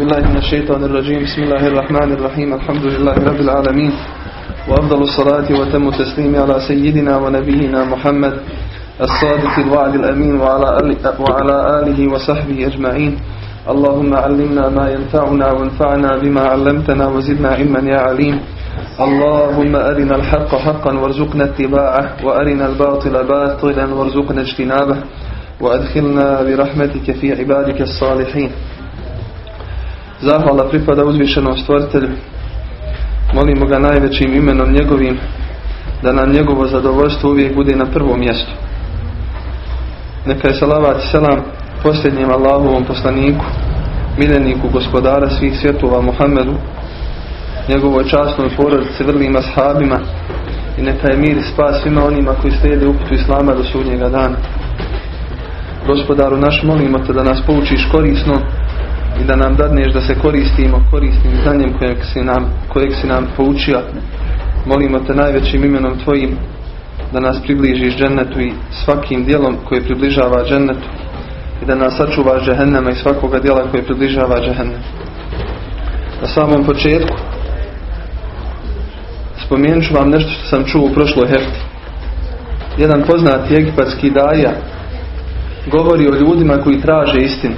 بالله من الشيطان الرجيم. بسم الله الرحمن الرحيم. الحمد لله رب العالمين. وأفضل الصلاة وتم التسليم على سيدنا ونبينا محمد الصادق الوعد الأمين وعلى وعلى آله وصحبه أجمعين. اللهم علمنا ما ينفعنا وانفعنا بما علمتنا وزدنا علما يا عليم. اللهم أرنا الحق حقا وارزقنا اتباعه وأرنا الباطل باطلا وارزقنا اجتنابه وأدخلنا برحمتك في عبادك الصالحين. Zahvala pripada uzvišenom stvoritelju. Molimo ga najvećim imenom njegovim da nam njegovo zadovoljstvo uvijek bude na prvom mjestu. Neka je salavat selam posljednjem Allahovom poslaniku, miljeniku gospodara svih svjetova Muhammedu, njegovoj časnoj porodici, vrlim ashabima i neka je mir i spas svima onima koji slijede uputu Islama do sudnjega dana. Gospodaru naš molimo te da nas poučiš korisno i da nam dadneš da se koristimo korisnim znanjem kojeg si nam, kojeg si nam poučio. Molimo te najvećim imenom Tvojim da nas približiš džennetu i svakim dijelom koji približava džennetu i da nas sačuvaš džehennema i svakoga dijela koji približava džehennem. Na samom početku spomenut ću vam nešto što sam čuo u prošloj hefti. Jedan poznati egipatski daja govori o ljudima koji traže istinu.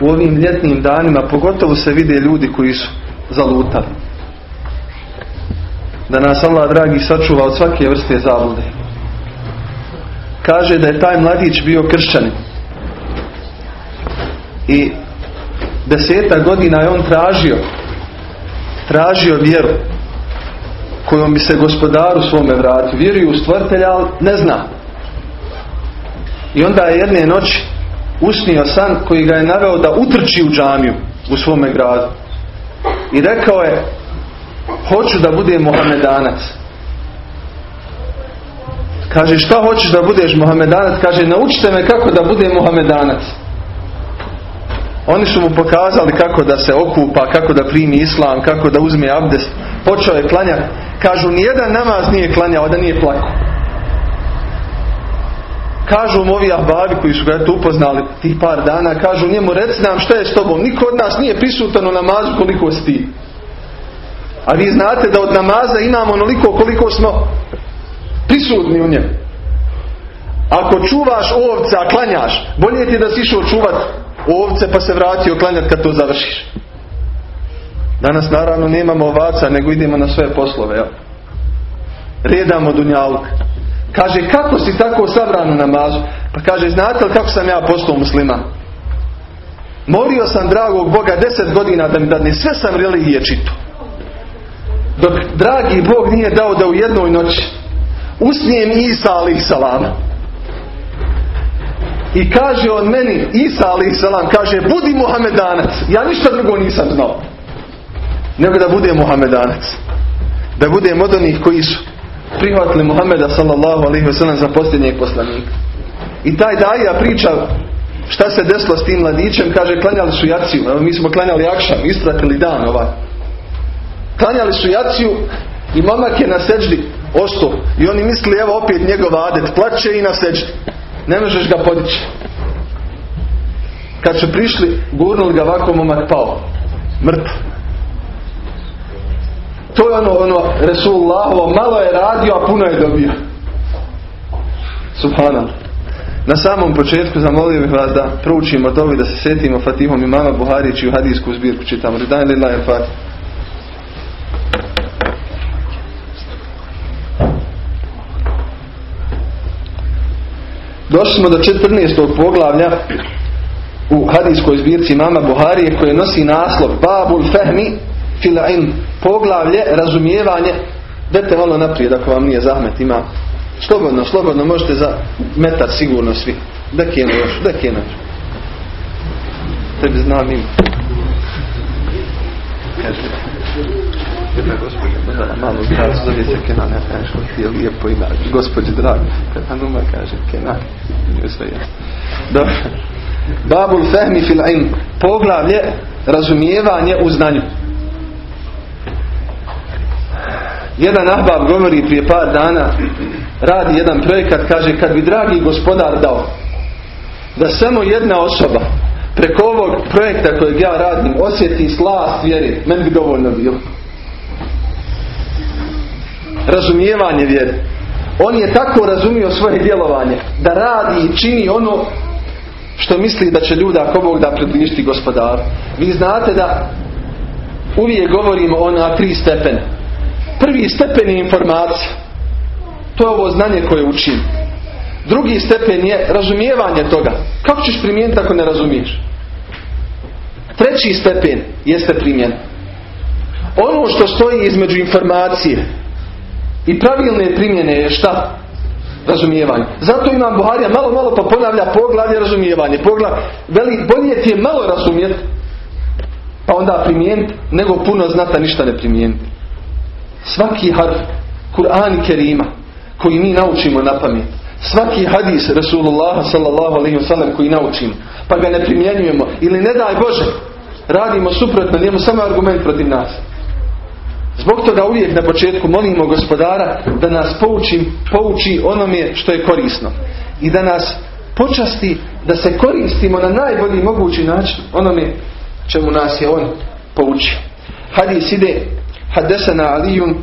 U ovim ljetnim danima pogotovo se vide ljudi koji su zalutali. Da nas Allah dragi sačuva od svake vrste zablude. Kaže da je taj mladić bio kršćanin. I deseta godina je on tražio tražio vjeru kojom bi se gospodaru svome vratio. Vjeruje u stvrtelja, ali ne zna. I onda je jedne noći usnio san koji ga je naveo da utrči u džamiju u svome gradu. I rekao je, hoću da budem Mohamedanac. Kaže, šta hoćeš da budeš Mohamedanac? Kaže, naučite me kako da budem Mohamedanac. Oni su mu pokazali kako da se okupa, kako da primi islam, kako da uzme abdest. Počeo je klanjati. Kažu, nijedan namaz nije klanjao, da nije plako. Kažu mu ovi ahbabi koji su ga tu upoznali tih par dana, kažu njemu reci nam šta je s tobom. Niko od nas nije prisutan u namazu koliko si ti. A vi znate da od namaza imamo onoliko koliko smo prisutni u njemu. Ako čuvaš ovce, a klanjaš, bolje ti da si išao čuvat ovce pa se vratio klanjati kad to završiš. Danas naravno nemamo ovaca, nego idemo na sve poslove. Jel? Redamo dunjaluk. Kaže, kako si tako sabran u namazu? Pa kaže, znate li kako sam ja postao musliman? Molio sam dragog Boga deset godina da mi dadne. Sve sam religije čito. Dok dragi Bog nije dao da u jednoj noći usnijem Isa alih salama. I kaže on meni, Isa alih salam, kaže, budi Muhamedanac. Ja ništa drugo nisam znao. Nego da bude Muhamedanac. Da bude od onih koji su prihvatili Muhameda sallallahu alaihi wasallam za posljednjeg poslanika. I taj daja priča šta se desilo s tim mladićem, kaže klanjali su jaciju, evo mi smo klanjali akšam, ispratili dan ovaj. Klanjali su jaciju i momak je na seđdi ostao. I oni mislili evo opet njegov adet, plaće i na seđdi. Ne možeš ga podići. Kad su prišli, gurnuli ga ovako momak pao. Mrtav. To je ono, ono, Resulullahovo, malo je radio, a puno je dobio. Subhanallah. Na samom početku zamolio bih vas da proučimo to da se sjetimo Fatihom imama Buharić i u hadijsku zbirku čitamo. Ridan lillahi al-Fatih. Došli smo do 14. poglavlja u hadijskoj zbirci mama Buharije koje nosi naslov Babul Fehmi fil ilm poglavlje razumijevanje dajte malo naprijed ako vam nije zahmet ima. Slobodno, slobodno možete za metar sigurno svi. Dekijeno još, dekijeno još. Tebi znam kaže jedna gospođa malo gracu zove se Kenan ja kažem ti je lijepo ime gospođi drag kada numa kaže Kenan nije sve jasno. Babul fehmi fil ilm poglavlje razumijevanje u znanju Jedan ahbab govori prije par dana, radi jedan projekat, kaže kad bi dragi gospodar dao da samo jedna osoba preko ovog projekta kojeg ja radim osjeti slast vjeri, meni bi dovoljno bilo. Razumijevanje vjeri. On je tako razumio svoje djelovanje da radi i čini ono što misli da će ljuda ako Bog da približiti gospodaru. Vi znate da uvijek govorimo o na tri stepena. Prvi stepen je informacija. To je ovo znanje koje učim. Drugi stepen je razumijevanje toga. Kako ćeš primijeniti ako ne razumiješ? Treći stepen jeste primjen. Ono što stoji između informacije i pravilne primjene je šta? Razumijevanje. Zato imam Buharija malo, malo pa ponavlja poglavlje razumijevanje. Poglav, veli, bolje ti je malo razumjeti pa onda primijeniti nego puno znata ništa ne primijeniti. Svaki harf Kur'an Kerima koji mi naučimo na pamet. Svaki hadis Rasulullah sallallahu alaihi wasallam koji naučimo pa ga ne primjenjujemo ili ne daj Bože radimo suprotno njemu samo argument protiv nas. Zbog toga uvijek na početku molimo gospodara da nas pouči, pouči onome što je korisno i da nas počasti da se koristimo na najbolji mogući način onome čemu nas je on poučio. Hadis ide حدثنا علي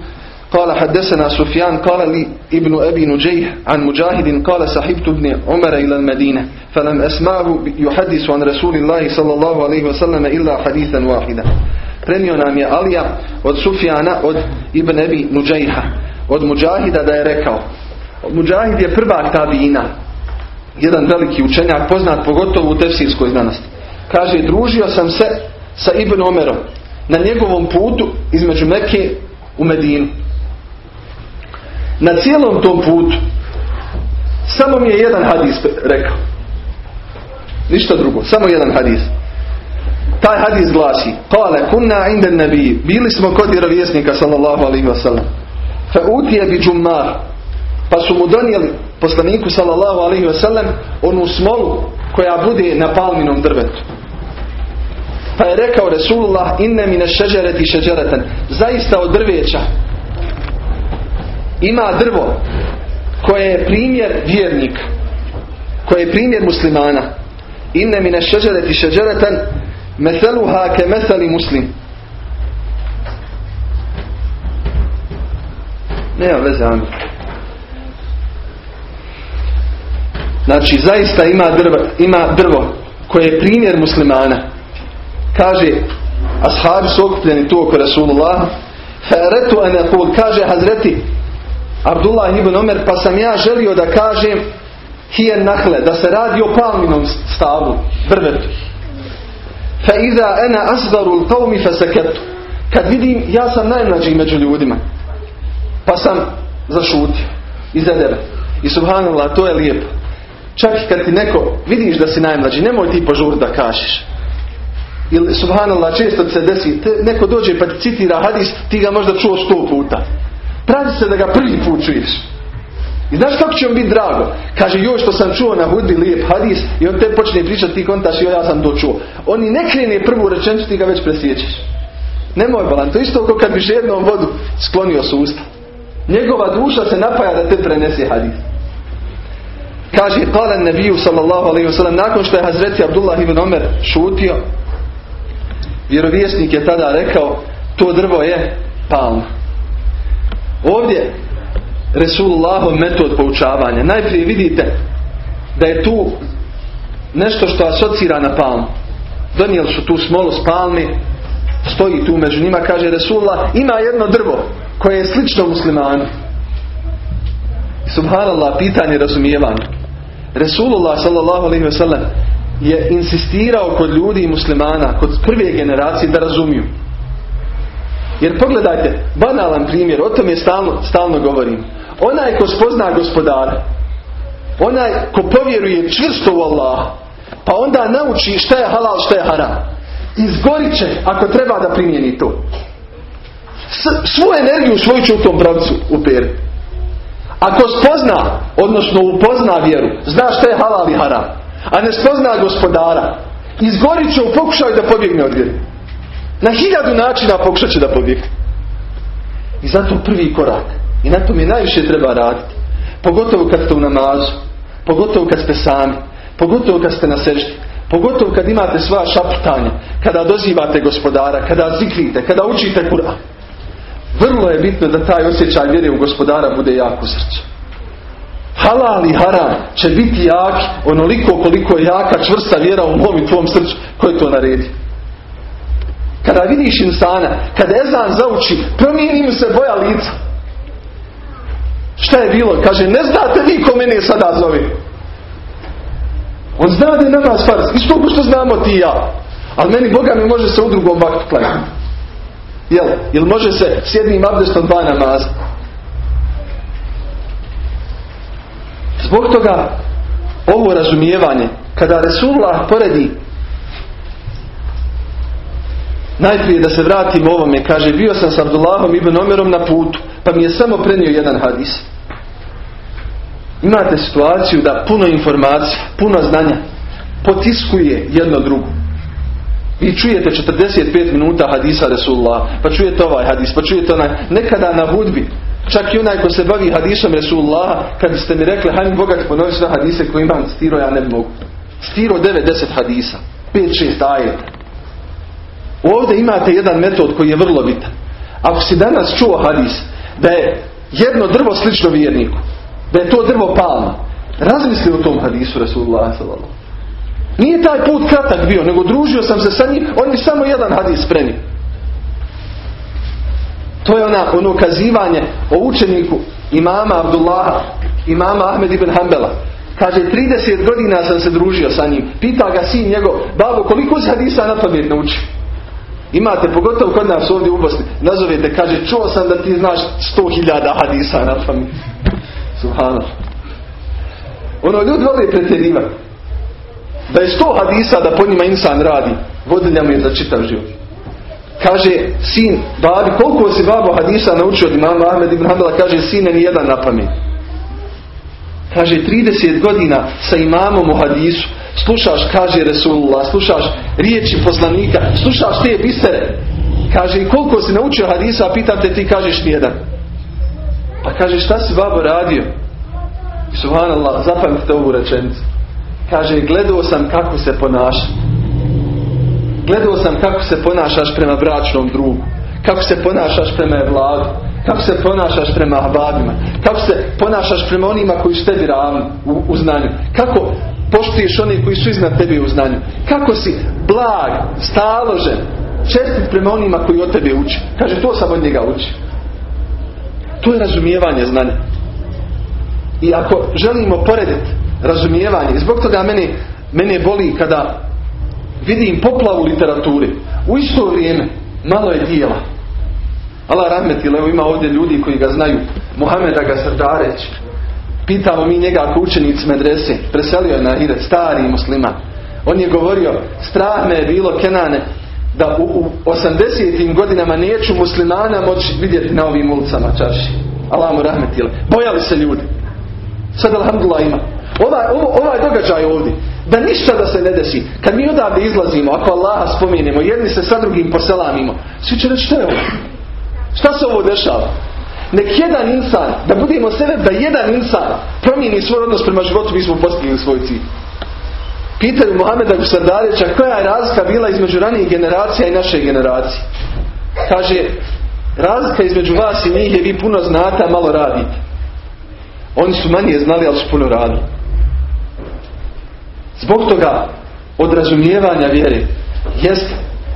قال حدثنا سفيان قال لي ابن أبي نجيه عن مجاهد قال صحبت ابن عمر إلى المدينة فلم أسمعه يحدث عن رسول الله صلى الله عليه وسلم إلا حديثا واحدا Prenio nam je Alija od Sufjana od Ibn Ebi Nuđajha od Muđahida da je rekao Muđahid je prvak tabina jedan veliki učenjak poznat pogotovo u tefsirskoj znanosti kaže družio sam se sa Ibn Omerom na njegovom putu između Mekke u Medinu na cijelom tom putu samo mi je jedan hadis rekao. Ništa drugo, samo jedan hadis. Taj hadis glasi: "Kale kunna inda nabi, bili smo kod vjerovjesnika sallallahu alejhi ve sellem. Fa utiya bi jummar. Pa su mu donijeli poslaniku sallallahu alejhi ve sellem onu smolu koja bude na palminom drvetu. Pa je rekao Resulullah inne mine šeđereti šeđereten. Zaista od drveća ima drvo koje je primjer vjernika koje je primjer muslimana. Inne mine šeđereti šeđeretan meseluha ke meseli muslim. Nema veze Amir. Znači zaista ima drvo, ima drvo koje je primjer muslimana kaže ashabi su okupljeni tu oko Rasulullah Feretu an kaže Hazreti Abdullah ibn Omer pa sam ja želio da kažem hijen nahle, da se radi o palminom stavu, drvetu. Fa iza ena asgarul qawmi fasaketu. Kad vidim, ja sam najmlađi među ljudima. Pa sam zašutio. Iza debe. I subhanallah, to je lijepo. Čak kad ti neko, vidiš da si najmlađi, nemoj ti požur da kažeš. Ili subhanallah, često se desi, te, neko dođe pa ti citira hadis, ti ga možda čuo sto puta. Pravi se da ga prvi put čuješ. I znaš kako će vam biti drago? Kaže, joj što sam čuo na hudbi lijep hadis i on te počne pričati, ti kontaš, joj ja sam to čuo. On i ne krene prvu rečenicu, ti ga već presjećeš. Nemoj balan, to isto kao kad bi jednom vodu sklonio s usta. Njegova duša se napaja da te prenese hadis. Kaže, kale nebiju sallallahu alaihi wasallam, nakon što je Hazreti Abdullah ibn Omer šutio, vjerovjesnik je tada rekao, to drvo je palma. Ovdje Resulullahov metod poučavanja. Najprije vidite da je tu nešto što asocira na palmu. Donijeli su tu smolu s palmi, stoji tu među njima, kaže Resulullah, ima jedno drvo koje je slično muslimanu. Subhanallah, pitanje razumijevanja. Resulullah sallallahu alaihi wasallam je insistirao kod ljudi i muslimana, kod prve generacije da razumiju. Jer pogledajte, banalan primjer, o tome stalno, stalno govorim. Onaj ko spozna gospodara, onaj ko povjeruje čvrsto u Allah, pa onda nauči šta je halal, šta je haram. Izgorit će ako treba da primjeni to. S, svu energiju svoju će u tom pravcu uperiti. Ako spozna, odnosno upozna vjeru, zna šta je halal i haram, a ne spozna gospodara, izgorit će u pokušaju da pobjegne od vjeru. Na hiljadu načina pokušat će da pobjegne. I zato prvi korak. I na tom je najviše treba raditi. Pogotovo kad ste u namazu. Pogotovo kad ste sami. Pogotovo kad ste na seždi. Pogotovo kad imate sva šaputanja, kada dozivate gospodara, kada zikrite, kada učite Kur'an. Vrlo je bitno da taj osjećaj vjere u gospodara bude jak u srcu. Halal i haram će biti jak onoliko koliko je jaka čvrsta vjera u mom i tvom srcu koji to naredi. Kada vidiš insana, kada Ezan zauči, promijeni mu se boja lica. Šta je bilo? Kaže, ne znate vi ko mene sada zove. On zna da je namaz farz. Isto ko što znamo ti i ja. Ali meni Boga mi može se u drugom vaktu klanjati. Jel? Jel može se s jednim abdestom dva namaza? Zbog toga ovo razumijevanje, kada Resulullah poredi najprije da se vratimo ovome, kaže bio sam s Abdullahom ibn Omerom na putu, pa mi je samo prenio jedan hadis. Imate situaciju da puno informacija, puno znanja potiskuje jedno drugo. Vi čujete 45 minuta hadisa Resulullah, pa čujete ovaj hadis, pa čujete onaj, nekada na hudbi, čak i onaj ko se bavi hadisom Resulullah, kad ste mi rekli, hajmi Boga ti ponovi sve hadise koje imam stiro, ja ne mogu. Stiro 9-10 hadisa, 5-6 ajeta. Ovdje imate jedan metod koji je vrlo bitan. Ako si danas čuo hadis, da je jedno drvo slično vjerniku, da je to drvo palma, razmisli o tom hadisu Resulullah sallallahu nije taj put kratak bio, nego družio sam se sa njim, on mi samo jedan hadis prenio. To je ona, ono kazivanje o učeniku imama Abdullaha, imama Ahmed ibn Hanbala. Kaže, 30 godina sam se družio sa njim. Pita ga sin njegov, babo, koliko se hadisa na pamet nauči? Imate, pogotovo kod nas ovdje u Bosni, nazovete, kaže, čuo sam da ti znaš 100.000 hadisa na pamet. Subhanallah. Ono, ljudi vole pretjerivati da je sto hadisa da po njima insan radi, vodilja mu je za čitav život. Kaže sin, babi, koliko si babo hadisa naučio od imama Ahmed ibn Hanbala, kaže sine ni jedan na pamet. Kaže 30 godina sa imamom u hadisu, slušaš, kaže Resulullah, slušaš riječi poslanika, slušaš te bisere. Kaže i koliko si naučio hadisa, pitam te ti kažeš nijedan. Pa kaže šta si babo radio? Subhanallah, zapamtite ovu rečenicu. Kaže, gledao sam kako se ponaša. Gledao sam kako se ponašaš prema bračnom drugu. Kako se ponašaš prema vladu. Kako se ponašaš prema ahbabima. Kako se ponašaš prema onima koji su tebi ravni u, u znanju. Kako poštuješ oni koji su iznad tebi u znanju. Kako si blag, staložen, čestit prema onima koji od tebe uči. Kaže, to sam od njega uči. To je razumijevanje znanja. I ako želimo porediti razumijevanje. Zbog toga meni, mene boli kada vidim poplavu literature. U isto vrijeme malo je dijela. Allah rahmetile, evo ima ovdje ljudi koji ga znaju. Mohameda ga Srdareć. Pitamo mi njega ako učenic medrese. Preselio je na Hire, stari musliman. On je govorio, strah me je bilo Kenane, da u, u 80. godinama neću muslimana moći vidjeti na ovim ulicama čaši. Allah mu rahmetile. Bojali se ljudi. Sad alhamdulillah ima. Ovaj, ovaj događaj ovdje, da ništa da se ne desi, kad mi odavde izlazimo, ako Allaha spominjemo, jedni se sa drugim poselamimo, svi će reći što je ovo? Šta se ovo dešava? Nek jedan insan, da budemo sebe, da jedan insan promijeni svoj odnos prema životu, mi smo postigli svoj cilj. Pitaju Mohameda Gusardareća koja je razlika bila između ranijih generacija i naše generacije. Kaže, razlika između vas i njih je vi puno znate, a malo radite. Oni su manje znali, ali su puno radili. Zbog toga od razumijevanja vjere jest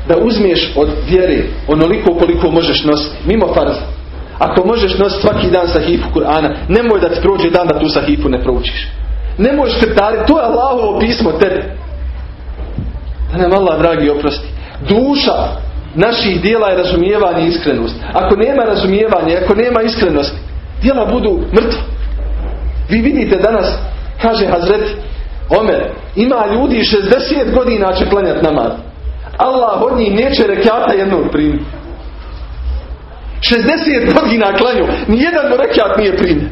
da uzmiješ od vjere onoliko koliko možeš nositi, mimo farza. Ako možeš nositi svaki dan sahifu Kur'ana, nemoj da ti prođe dan da tu sahifu ne proučiš. Nemoj škrtariti, to je Allahovo pismo tebe. Da nam Allah dragi oprosti. Duša naših dijela je razumijevanje i iskrenost. Ako nema razumijevanja, ako nema iskrenosti, dijela budu mrtva. Vi vidite danas, kaže Hazret Omer, ima ljudi 60 godina će klanjati namaz. Allah od njih neće rekata jednog primiti. 60 godina klanju, nijedan rekat nije primljen.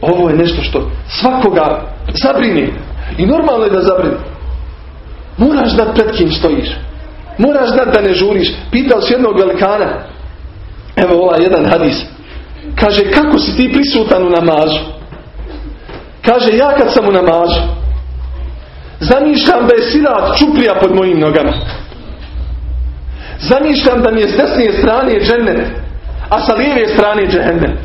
Ovo je nešto što svakoga zabrini. I normalno je da zabrini. Moraš znat pred kim stojiš. Moraš znat da ne žuriš. Pitao si jednog velikana. Evo ovaj jedan hadis. Kaže, kako si ti prisutan u namazu? Kaže, ja kad sam u namazu, Zamišljam da je sirat čuprija pod mojim nogama. Zamišljam da mi je s desnije strane džennet, a sa lijeve strane džehennem.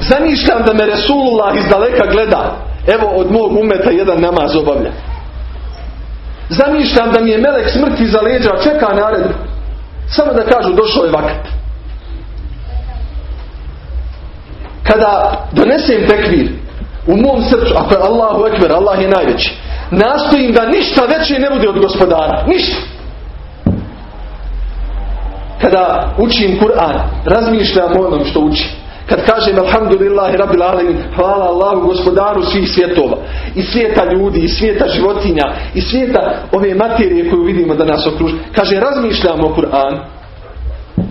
Zamišljam da me Resulullah iz daleka gleda. Evo od mog umeta jedan namaz obavlja. Zamišljam da mi je melek smrti za leđa, čeka naredbu. Samo da kažu došao je vakat. Kada donesem tekvir u mom srcu, ako je Allahu ekber, Allah je najveći, nastojim da ništa veće ne bude od gospodara. Ništa. Kada učim Kur'an, razmišljam o onom što učim. Kad kažem Alhamdulillahi Rabbil Alamin, hvala Allahu gospodaru svih svjetova. I svijeta ljudi, i svijeta životinja, i svijeta ove materije koju vidimo da nas okruži. Kaže, razmišljam o Kur'an.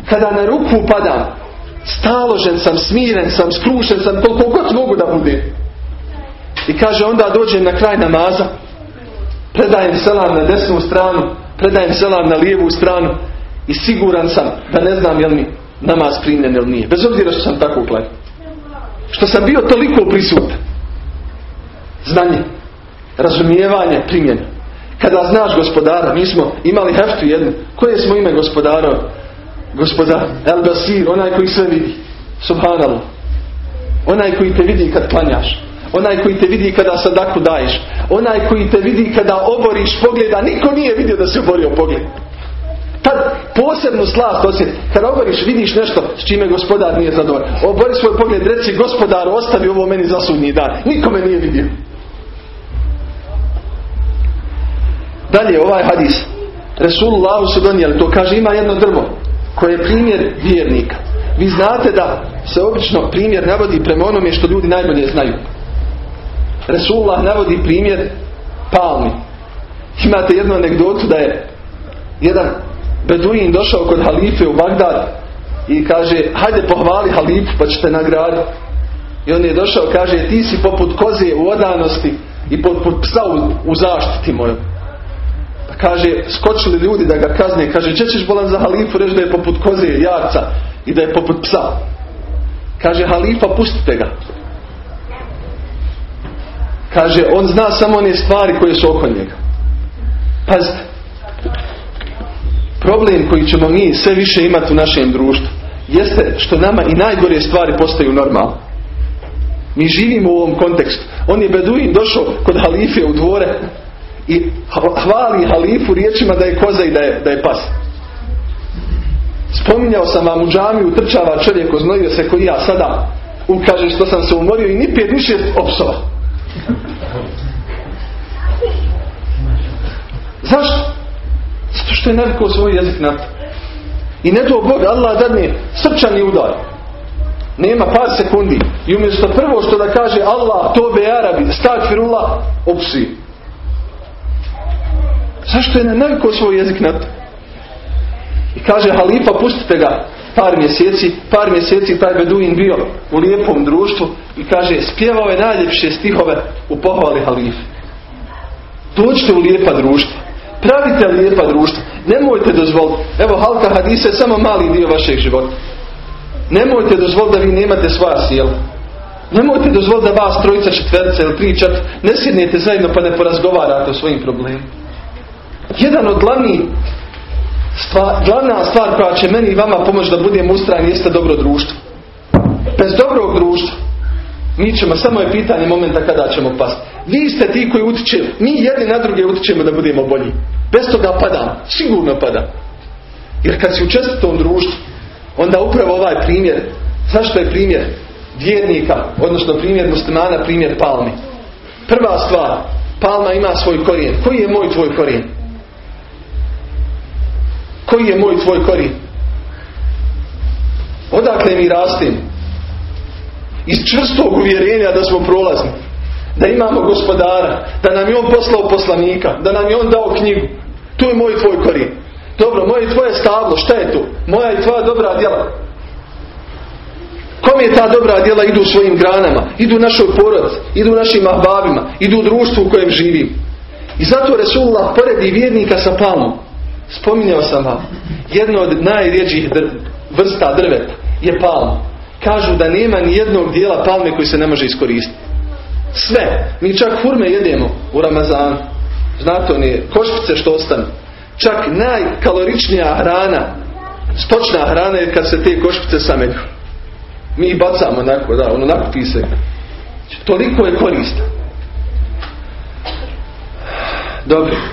Kada na ruku padam, staložen sam, smiren sam, skrušen sam, koliko god mogu da bude. I kaže, onda dođem na kraj namaza, predajem selam na desnu stranu, predajem selam na lijevu stranu i siguran sam da ne znam jel mi namaz primljen ili nije. Bez obzira što sam tako uklanjen. Što sam bio toliko prisutan. Znanje, razumijevanje, primjena. Kada znaš gospodara, mi smo imali heftu jednu. Koje smo ime gospodara? Gospodar El Basir, onaj koji sve vidi. Subhanallah. Onaj koji te vidi kad klanjaš. Onaj koji te vidi kada sadaku daješ. Onaj koji te vidi kada oboriš pogleda. Niko nije vidio da se oborio pogled. Tad posebnu slast osjeti. Kad oboriš, vidiš nešto s čime gospodar nije zadovoljan. Obori svoj pogled, reci gospodar, ostavi ovo meni za sudnji dan. Niko me nije vidio. Dalje, ovaj hadis. Resulullah su donijeli, to kaže, ima jedno drvo koje je primjer vjernika. Vi znate da se obično primjer navodi prema onome što ljudi najbolje znaju. Resulullah navodi primjer palmi. Imate jednu anegdotu da je jedan Beduin došao kod halife u Bagdad i kaže hajde pohvali halifu pa ćete nagraditi. I on je došao kaže ti si poput koze u odanosti i poput psa u, u zaštiti mojoj. Pa kaže skočili ljudi da ga kazne. Kaže če ćeš bolan za halifu reći da je poput koze jarca i da je poput psa. Kaže halifa pustite ga. Kaže on zna samo one stvari koje su oko njega. Pazite problem koji ćemo mi sve više imati u našem društvu jeste što nama i najgore stvari postaju normalne. Mi živimo u ovom kontekstu. On je Beduin došao kod halife u dvore i hvali halifu riječima da je koza i da je, da je pas. Spominjao sam vam u džamiju, trčava čovjek, oznojio se koji ja sada. On kaže što sam se umorio i ni pet više opsova. Zašto? Zato što je navikao svoj jezik na to. I ne to Bog, Allah dadne srčani udar. Nema par sekundi. I umjesto prvo što da kaže Allah, to be Arabi, stakfirullah, opsi. Zašto je ne navikao svoj jezik na to? I kaže halifa, pustite ga par mjeseci, par mjeseci taj Beduin bio u lijepom društvu i kaže, spjevao je najljepše stihove u pohvali halife. Dođite u lijepa društva. Pravite lijepa društva. Nemojte dozvoliti. Evo halka hadisa je samo mali dio vašeg života. Nemojte dozvoliti da vi nemate svoja sjela. Nemojte dozvoliti da vas trojica četverca ili tri čet ne sjednete zajedno pa ne porazgovarate o svojim problemima. Jedan od glavnih stvar, glavna stvar koja će meni i vama pomoći da budemo ustrajni jeste dobro društvo. Bez dobrog društva mi ćemo, samo je pitanje momenta kada ćemo pasti. Vi ste ti koji utičemo. Mi jedni na druge utičemo da budemo bolji. Bez toga padam. Sigurno padam. Jer kad si u čestitom društvu, onda upravo ovaj primjer. Zašto je primjer vjernika, odnosno primjer muslimana, primjer palmi? Prva stvar, palma ima svoj korijen. Koji je moj tvoj korijen? Koji je moj tvoj korijen? Odakle mi rastim? Iz čvrstog uvjerenja da smo prolazni da imamo gospodara, da nam je on poslao poslanika, da nam je on dao knjigu. Tu je moj tvoj korijen. Dobro, moje i tvoje stablo, šta je tu? Moja i tvoja dobra djela. Kom je ta dobra djela idu svojim granama, idu našoj porod, idu našim ahbabima, idu u društvu u kojem živim. I zato Resulullah poredi vjernika sa palmom. Spominjao sam vam, jedno od najrijeđih vrsta drveta je palma. Kažu da nema ni jednog dijela palme koji se ne može iskoristiti. Sve. Mi čak hurme jedemo u Ramazanu. Znate oni košpice što ostanu. Čak najkaloričnija hrana, stočna hrana je kad se te košpice samelju. Mi bacamo onako, da, ono nakupi se. Toliko je korista. Dobro,